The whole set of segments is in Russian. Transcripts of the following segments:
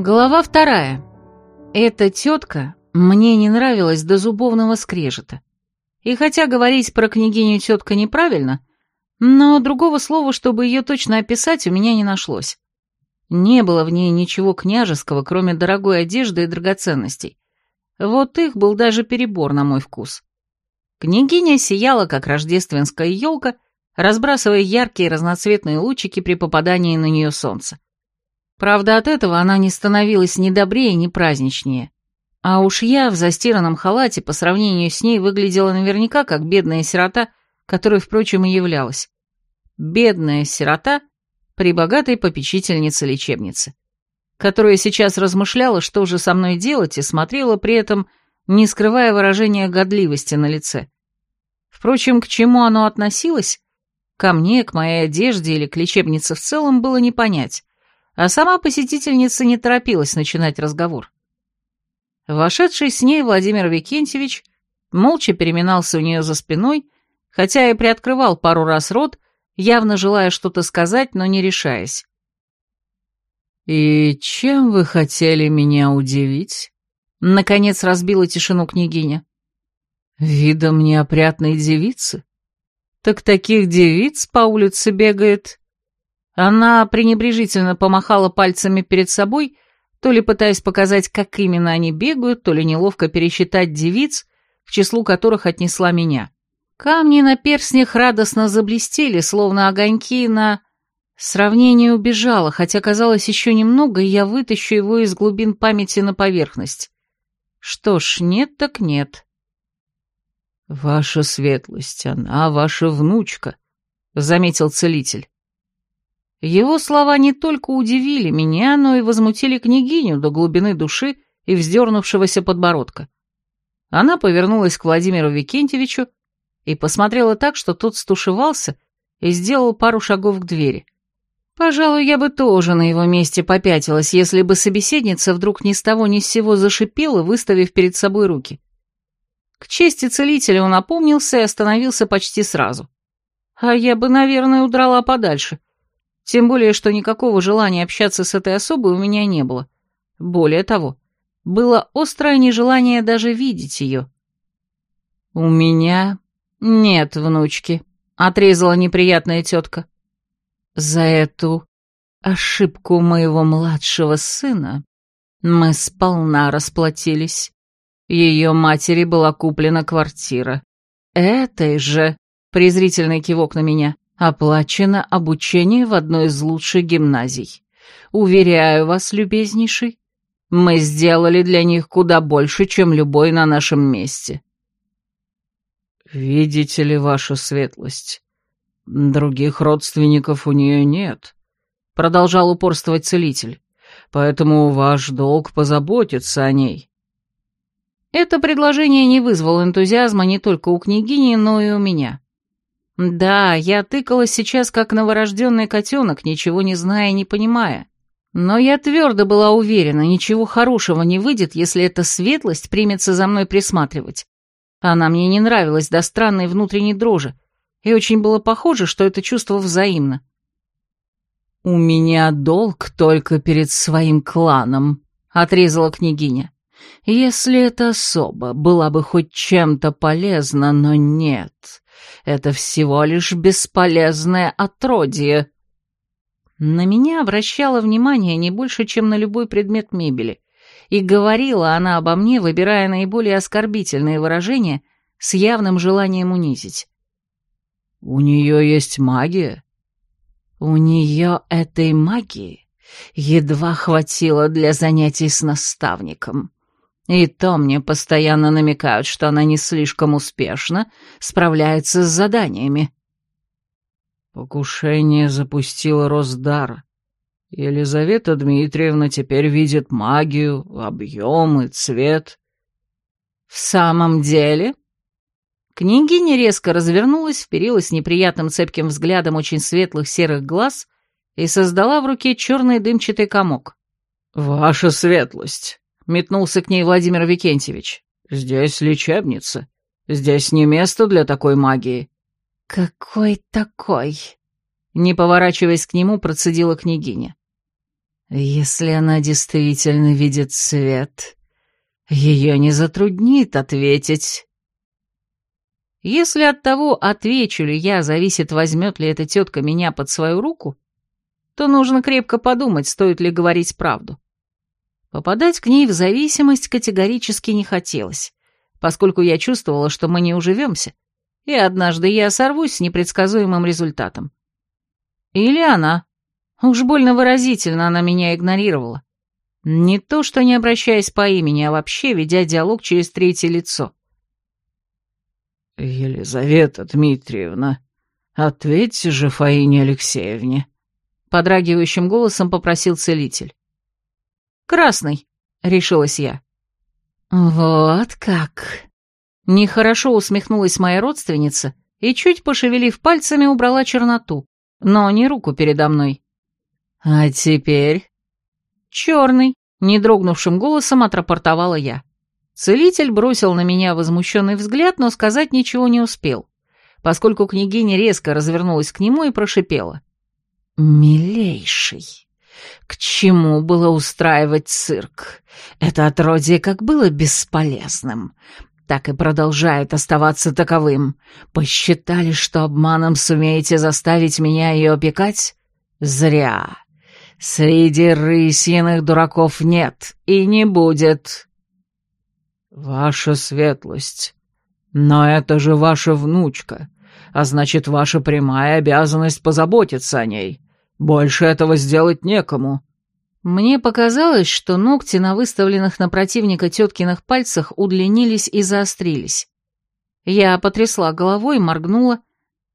Глава вторая. Эта тетка мне не нравилась до зубовного скрежета. И хотя говорить про княгиню тетка неправильно, но другого слова, чтобы ее точно описать, у меня не нашлось. Не было в ней ничего княжеского, кроме дорогой одежды и драгоценностей. Вот их был даже перебор на мой вкус. Княгиня сияла, как рождественская елка, разбрасывая яркие разноцветные лучики при попадании на нее солнца. Правда, от этого она не становилась ни добрее, ни праздничнее. А уж я в застиранном халате по сравнению с ней выглядела наверняка как бедная сирота, которой, впрочем, и являлась. Бедная сирота при богатой попечительнице лечебницы, которая сейчас размышляла, что же со мной делать, и смотрела при этом, не скрывая выражения годливости на лице. Впрочем, к чему оно относилось, ко мне, к моей одежде или к лечебнице в целом было не понять, а сама посетительница не торопилась начинать разговор. Вошедший с ней Владимир Викентьевич молча переминался у нее за спиной, хотя и приоткрывал пару раз рот, явно желая что-то сказать, но не решаясь. «И чем вы хотели меня удивить?» Наконец разбила тишину княгиня. «Видом неопрятной девицы? Так таких девиц по улице бегает...» Она пренебрежительно помахала пальцами перед собой, то ли пытаясь показать, как именно они бегают, то ли неловко пересчитать девиц, к числу которых отнесла меня. Камни на перстнях радостно заблестели, словно огоньки на... Сравнение убежало, хотя казалось еще немного, и я вытащу его из глубин памяти на поверхность. Что ж, нет так нет. «Ваша светлость, она ваша внучка», — заметил целитель. Его слова не только удивили меня, но и возмутили княгиню до глубины души и вздернувшегося подбородка. Она повернулась к Владимиру Викентьевичу и посмотрела так, что тот стушевался и сделал пару шагов к двери. Пожалуй, я бы тоже на его месте попятилась, если бы собеседница вдруг ни с того ни с сего зашипела, выставив перед собой руки. К чести целителя он опомнился и остановился почти сразу. А я бы, наверное, удрала подальше — тем более, что никакого желания общаться с этой особой у меня не было. Более того, было острое нежелание даже видеть ее. «У меня нет внучки», — отрезала неприятная тетка. «За эту ошибку моего младшего сына мы сполна расплатились. Ее матери была куплена квартира. Этой же...» — презрительный кивок на меня — Оплачено обучение в одной из лучших гимназий. Уверяю вас, любезнейший, мы сделали для них куда больше, чем любой на нашем месте. Видите ли, ваша светлость, других родственников у нее нет, продолжал упорствовать целитель, поэтому ваш долг позаботиться о ней. Это предложение не вызвало энтузиазма не только у княгини, но и у меня. Да, я тыкалась сейчас как новорожденный котенок, ничего не зная и не понимая. Но я твердо была уверена, ничего хорошего не выйдет, если эта светлость примется за мной присматривать. Она мне не нравилась до странной внутренней дрожи, и очень было похоже, что это чувство взаимно. «У меня долг только перед своим кланом», — отрезала княгиня. «Если эта особа была бы хоть чем-то полезна, но нет, это всего лишь бесполезное отродье. На меня обращала внимание не больше, чем на любой предмет мебели, и говорила она обо мне, выбирая наиболее оскорбительные выражения с явным желанием унизить. «У нее есть магия?» «У нее этой магии едва хватило для занятий с наставником», и то мне постоянно намекают, что она не слишком успешно справляется с заданиями. Покушение запустило Росдар. Елизавета Дмитриевна теперь видит магию, объем и цвет. В самом деле? Княгиня резко развернулась, вперилась неприятным цепким взглядом очень светлых серых глаз и создала в руке черный дымчатый комок. «Ваша светлость!» Метнулся к ней Владимир Викентьевич. «Здесь лечебница. Здесь не место для такой магии». «Какой такой?» Не поворачиваясь к нему, процедила княгиня. Если она действительно видит свет, ее не затруднит ответить. Если от того, отвечу ли я, зависит, возьмет ли эта тетка меня под свою руку, то нужно крепко подумать, стоит ли говорить правду. Попадать к ней в зависимость категорически не хотелось, поскольку я чувствовала, что мы не уживемся, и однажды я сорвусь с непредсказуемым результатом. Или она. Уж больно выразительно она меня игнорировала. Не то, что не обращаясь по имени, а вообще ведя диалог через третье лицо. «Елизавета Дмитриевна, ответьте же Фаине Алексеевне», — подрагивающим голосом попросил целитель. «Красный», — решилась я. «Вот как!» Нехорошо усмехнулась моя родственница и, чуть пошевелив пальцами, убрала черноту, но не руку передо мной. «А теперь?» «Черный», — не дрогнувшим голосом отрапортовала я. Целитель бросил на меня возмущенный взгляд, но сказать ничего не успел, поскольку княгиня резко развернулась к нему и прошипела. «Милейший!» К чему было устраивать цирк? Это отродье как было бесполезным, так и продолжает оставаться таковым. Посчитали, что обманом сумеете заставить меня ее опекать? Зря. Среди рысьиных дураков нет и не будет. Ваша светлость. Но это же ваша внучка, а значит, ваша прямая обязанность позаботиться о ней. Больше этого сделать некому». Мне показалось, что ногти на выставленных на противника теткиных пальцах удлинились и заострились. Я потрясла головой, моргнула.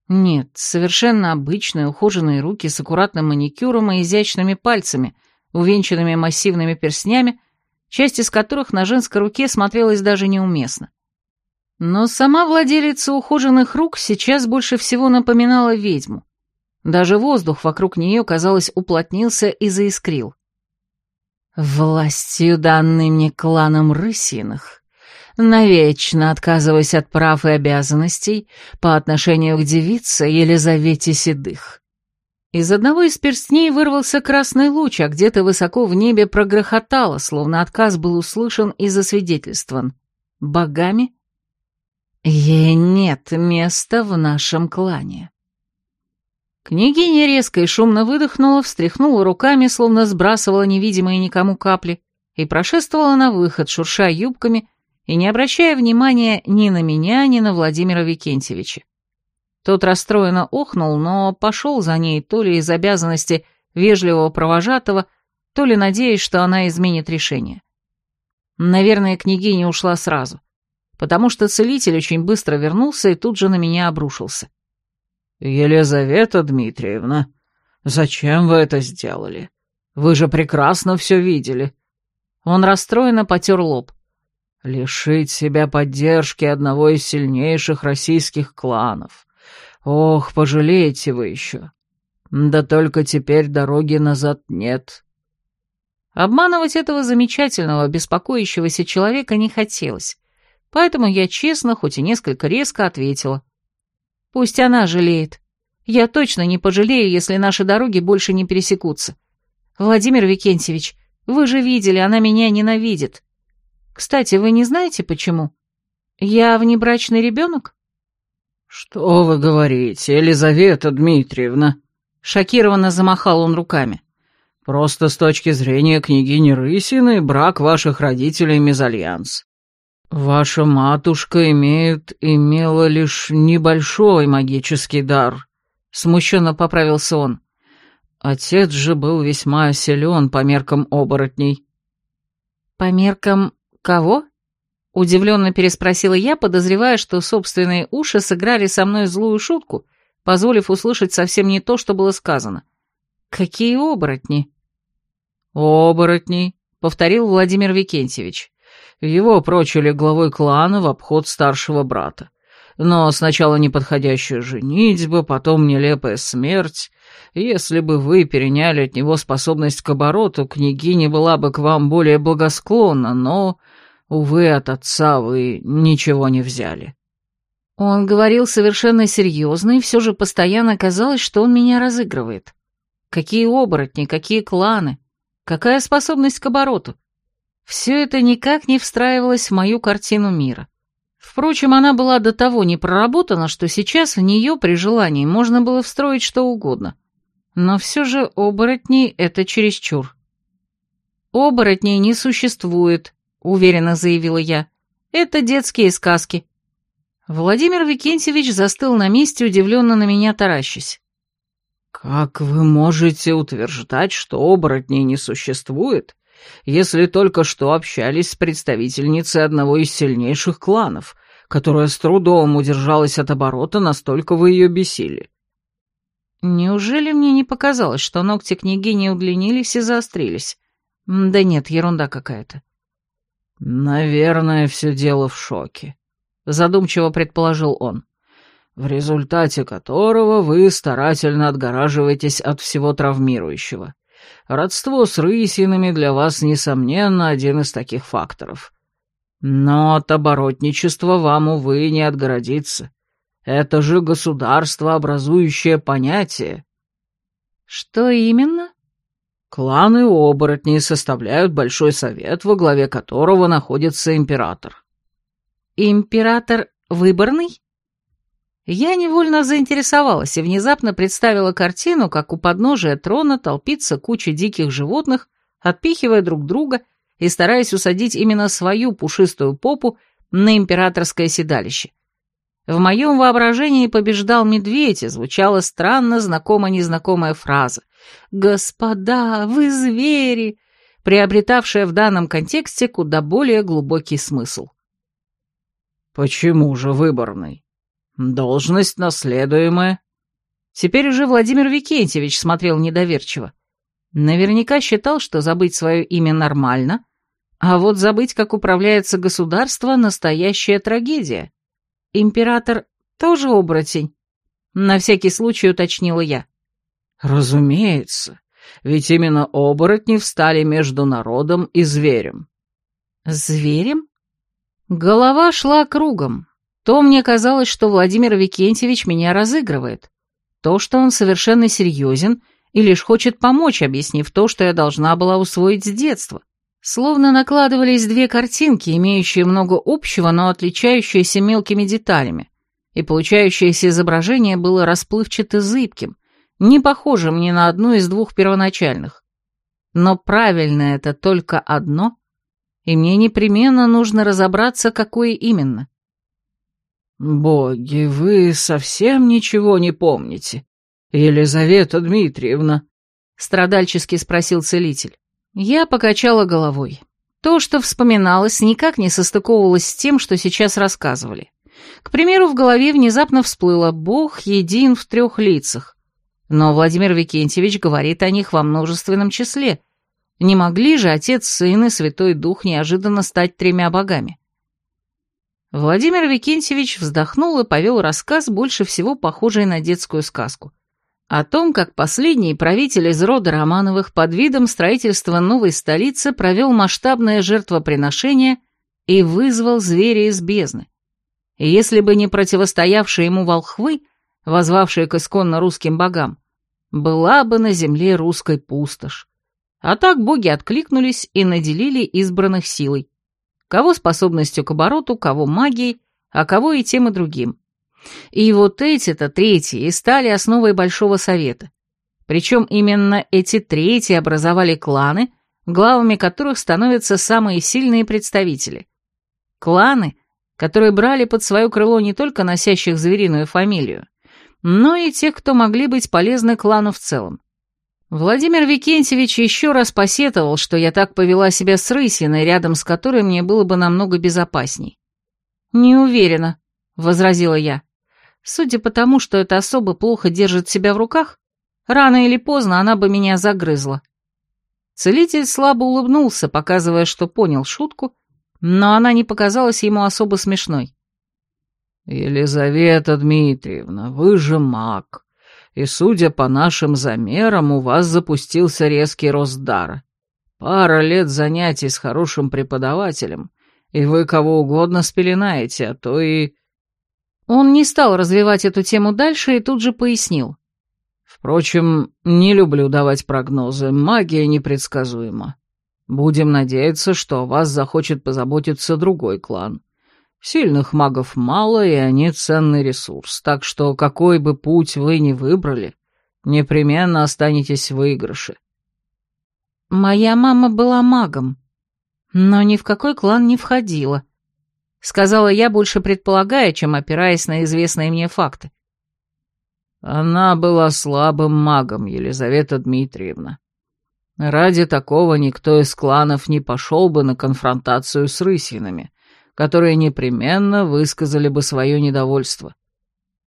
Нет, совершенно обычные ухоженные руки с аккуратным маникюром и изящными пальцами, увенчанными массивными перстнями, часть из которых на женской руке смотрелась даже неуместно. Но сама владелица ухоженных рук сейчас больше всего напоминала ведьму. Даже воздух вокруг нее, казалось, уплотнился и заискрил. «Властью, данной мне кланом Рысиных, навечно отказываясь от прав и обязанностей по отношению к девице Елизавете Седых». Из одного из перстней вырвался красный луч, а где-то высоко в небе прогрохотало, словно отказ был услышан и засвидетельствован. Богами? Ей нет места в нашем клане. Княгиня резко и шумно выдохнула, встряхнула руками, словно сбрасывала невидимые никому капли, и прошествовала на выход, шурша юбками и не обращая внимания ни на меня, ни на Владимира Викентьевича. Тот расстроенно охнул, но пошел за ней то ли из обязанности вежливого провожатого, то ли надеясь, что она изменит решение. Наверное, княгиня ушла сразу, потому что целитель очень быстро вернулся и тут же на меня обрушился. «Елизавета Дмитриевна, зачем вы это сделали? Вы же прекрасно все видели». Он расстроенно потер лоб. «Лишить себя поддержки одного из сильнейших российских кланов. Ох, пожалеете вы еще. Да только теперь дороги назад нет». Обманывать этого замечательного, беспокоящегося человека не хотелось, поэтому я честно, хоть и несколько резко ответила. Пусть она жалеет. Я точно не пожалею, если наши дороги больше не пересекутся. Владимир Викентьевич, вы же видели, она меня ненавидит. Кстати, вы не знаете, почему? Я внебрачный ребенок? Что вы говорите, Елизавета Дмитриевна? Шокированно замахал он руками. Просто с точки зрения княгини Рысиной брак ваших родителей мезальянс. «Ваша матушка имеет, имела лишь небольшой магический дар», — смущенно поправился он. Отец же был весьма силен по меркам оборотней. «По меркам кого?» — удивленно переспросила я, подозревая, что собственные уши сыграли со мной злую шутку, позволив услышать совсем не то, что было сказано. «Какие оборотни?» «Оборотни», — повторил Владимир Викентьевич. Его прочили главой клана в обход старшего брата. Но сначала неподходящая женитьба, потом нелепая смерть. Если бы вы переняли от него способность к обороту, княгиня была бы к вам более благосклонна, но, увы, от отца вы ничего не взяли». Он говорил совершенно серьезно, и все же постоянно казалось, что он меня разыгрывает. Какие оборотни, какие кланы. Какая способность к обороту? Все это никак не встраивалось в мою картину мира. Впрочем, она была до того не проработана, что сейчас в нее при желании можно было встроить что угодно. Но все же оборотни — это чересчур. «Оборотней не существует», — уверенно заявила я. «Это детские сказки». Владимир Викентьевич застыл на месте, удивленно на меня таращась. «Как вы можете утверждать, что оборотней не существует, если только что общались с представительницей одного из сильнейших кланов, которая с трудом удержалась от оборота, настолько вы ее бесили?» Неужели мне не показалось, что ногти княгини удлинились и заострились? Да нет, ерунда какая-то. «Наверное, все дело в шоке», — задумчиво предположил он в результате которого вы старательно отгораживаетесь от всего травмирующего. Родство с рысинами для вас, несомненно, один из таких факторов. Но от оборотничества вам, увы, не отгородиться. Это же государство, образующее понятие. Что именно? Кланы оборотней составляют большой совет, во главе которого находится император. Император выборный? Я невольно заинтересовалась и внезапно представила картину, как у подножия трона толпится куча диких животных, отпихивая друг друга и стараясь усадить именно свою пушистую попу на императорское седалище. В моем воображении побеждал медведь, и звучала странно знакомо-незнакомая фраза «Господа, вы звери!», приобретавшая в данном контексте куда более глубокий смысл. «Почему же выборный?» Должность наследуемая. Теперь уже Владимир Викентьевич смотрел недоверчиво. Наверняка считал, что забыть свое имя нормально, а вот забыть, как управляется государство, настоящая трагедия. Император тоже оборотень. На всякий случай уточнила я. Разумеется, ведь именно оборотни встали между народом и зверем. Зверем? Голова шла кругом, то мне казалось, что Владимир Викентьевич меня разыгрывает. То, что он совершенно серьезен и лишь хочет помочь, объяснив то, что я должна была усвоить с детства. Словно накладывались две картинки, имеющие много общего, но отличающиеся мелкими деталями, и получающееся изображение было расплывчато зыбким, не похожим ни на одну из двух первоначальных. Но правильно это только одно, и мне непременно нужно разобраться, какое именно. «Боги, вы совсем ничего не помните, Елизавета Дмитриевна?» — страдальчески спросил целитель. Я покачала головой. То, что вспоминалось, никак не состыковывалось с тем, что сейчас рассказывали. К примеру, в голове внезапно всплыло «Бог един в трех лицах». Но Владимир Викентьевич говорит о них во множественном числе. Не могли же Отец, Сын и Святой Дух неожиданно стать тремя богами? Владимир Викентьевич вздохнул и повел рассказ, больше всего похожий на детскую сказку. О том, как последний правитель из рода Романовых под видом строительства новой столицы провел масштабное жертвоприношение и вызвал зверя из бездны. И если бы не противостоявшие ему волхвы, возвавшие к исконно русским богам, была бы на земле русской пустошь. А так боги откликнулись и наделили избранных силой. Кого способностью к обороту, кого магией, а кого и тем и другим. И вот эти-то третьи и стали основой Большого Совета. Причем именно эти третьи образовали кланы, главами которых становятся самые сильные представители. Кланы, которые брали под свое крыло не только носящих звериную фамилию, но и тех, кто могли быть полезны клану в целом. Владимир Викентьевич еще раз посетовал, что я так повела себя с Рысиной, рядом с которой мне было бы намного безопасней. «Не уверена», — возразила я. «Судя по тому, что эта особа плохо держит себя в руках, рано или поздно она бы меня загрызла». Целитель слабо улыбнулся, показывая, что понял шутку, но она не показалась ему особо смешной. «Елизавета Дмитриевна, вы же маг и, судя по нашим замерам, у вас запустился резкий рост дара. Пара лет занятий с хорошим преподавателем, и вы кого угодно спеленаете, а то и...» Он не стал развивать эту тему дальше и тут же пояснил. Впрочем, не люблю давать прогнозы, магия непредсказуема. Будем надеяться, что о вас захочет позаботиться другой клан. Сильных магов мало, и они ценный ресурс, так что какой бы путь вы ни выбрали, непременно останетесь в выигрыше. Моя мама была магом, но ни в какой клан не входила, сказала я, больше предполагая, чем опираясь на известные мне факты. Она была слабым магом, Елизавета Дмитриевна. Ради такого никто из кланов не пошел бы на конфронтацию с рысинами, которые непременно высказали бы свое недовольство.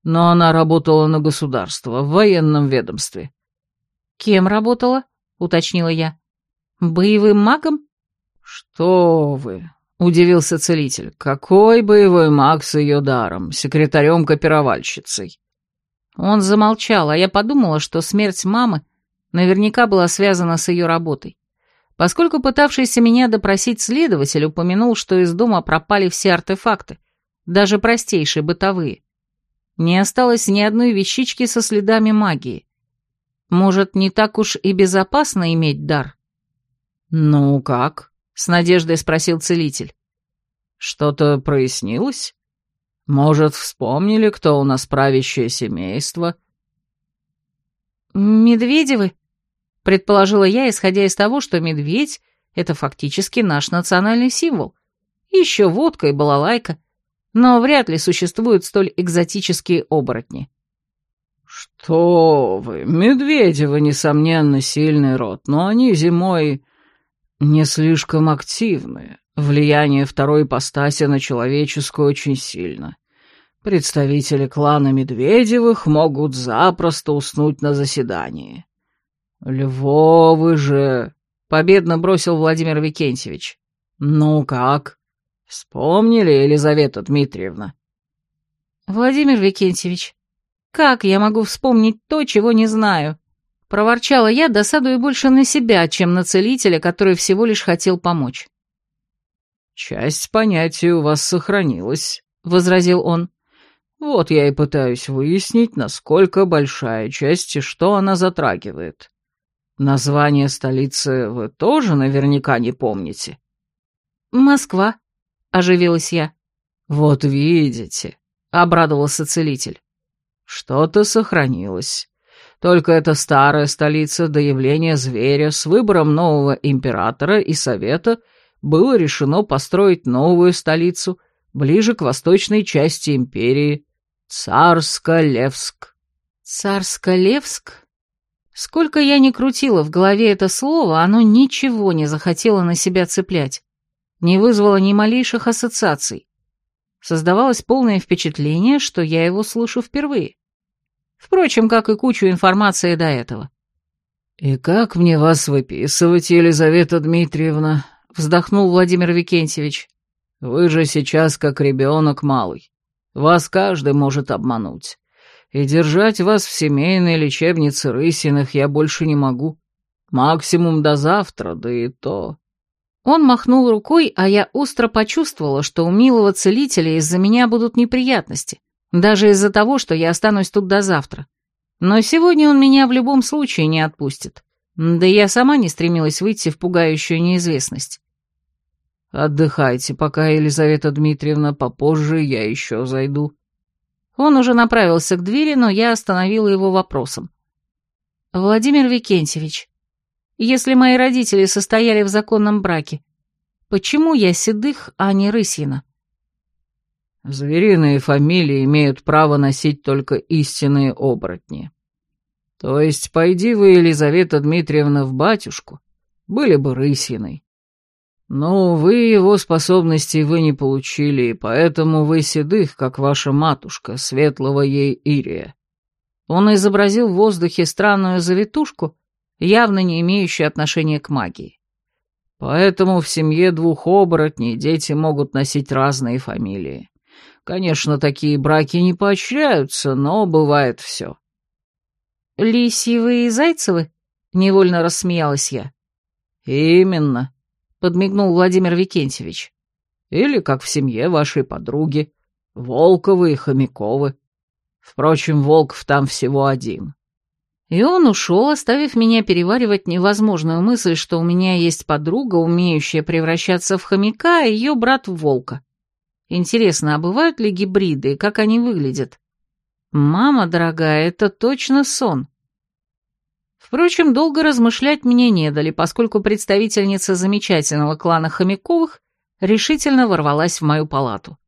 Но она работала на государство, в военном ведомстве. «Кем работала?» — уточнила я. «Боевым магом?» «Что вы!» — удивился целитель. «Какой боевой маг с ее даром, секретарем-копировальщицей?» Он замолчал, а я подумала, что смерть мамы наверняка была связана с ее работой. Поскольку пытавшийся меня допросить следователь упомянул, что из дома пропали все артефакты, даже простейшие бытовые. Не осталось ни одной вещички со следами магии. Может, не так уж и безопасно иметь дар? «Ну как?» — с надеждой спросил целитель. «Что-то прояснилось? Может, вспомнили, кто у нас правящее семейство?» «Медведевы?» Предположила я, исходя из того, что медведь — это фактически наш национальный символ. Еще водка и балалайка, но вряд ли существуют столь экзотические оборотни. «Что вы, Медведевы, несомненно, сильный род, но они зимой не слишком активны. Влияние второй ипостаси на человеческую очень сильно. Представители клана Медведевых могут запросто уснуть на заседании. «Львовы же!» — победно бросил Владимир Викентьевич. «Ну как? Вспомнили, Елизавета Дмитриевна?» «Владимир Викентьевич, как я могу вспомнить то, чего не знаю?» Проворчала я, досадуя больше на себя, чем на целителя, который всего лишь хотел помочь. «Часть понятий у вас сохранилась», — возразил он. «Вот я и пытаюсь выяснить, насколько большая часть и что она затрагивает. Название столицы вы тоже наверняка не помните. Москва, оживилась я. Вот видите, обрадовался целитель. Что-то сохранилось. Только это старая столица до явления зверя с выбором нового императора и совета было решено построить новую столицу ближе к восточной части империи — Царско-Левск. Царско-Левск? Сколько я ни крутила в голове это слово, оно ничего не захотело на себя цеплять, не вызвало ни малейших ассоциаций. Создавалось полное впечатление, что я его слышу впервые. Впрочем, как и кучу информации до этого. «И как мне вас выписывать, Елизавета Дмитриевна?» — вздохнул Владимир Викентьевич. «Вы же сейчас как ребенок малый. Вас каждый может обмануть. И держать вас в семейной лечебнице Рысиных я больше не могу. Максимум до завтра, да и то...» Он махнул рукой, а я остро почувствовала, что у милого целителя из-за меня будут неприятности, даже из-за того, что я останусь тут до завтра. Но сегодня он меня в любом случае не отпустит. Да я сама не стремилась выйти в пугающую неизвестность. «Отдыхайте, пока, Елизавета Дмитриевна, попозже я еще зайду», он уже направился к двери, но я остановила его вопросом. «Владимир Викентьевич, если мои родители состояли в законном браке, почему я Седых, а не Рысьина?» «Звериные фамилии имеют право носить только истинные оборотни. То есть, пойди вы, Елизавета Дмитриевна, в батюшку, были бы Рысиной. «Ну, вы его способностей вы не получили, и поэтому вы седых, как ваша матушка, светлого ей Ирия». Он изобразил в воздухе странную завитушку, явно не имеющую отношения к магии. «Поэтому в семье двух оборотней дети могут носить разные фамилии. Конечно, такие браки не поощряются, но бывает все». «Лисьевы и Зайцевы?» — невольно рассмеялась я. «Именно», подмигнул Владимир Викентьевич. Или как в семье вашей подруги, Волковы и Хомяковы. Впрочем, Волков там всего один. И он ушел, оставив меня переваривать невозможную мысль, что у меня есть подруга, умеющая превращаться в хомяка, а ее брат в волка. Интересно, а бывают ли гибриды и как они выглядят? Мама дорогая, это точно сон. Впрочем, долго размышлять мне не дали, поскольку представительница замечательного клана Хомяковых решительно ворвалась в мою палату.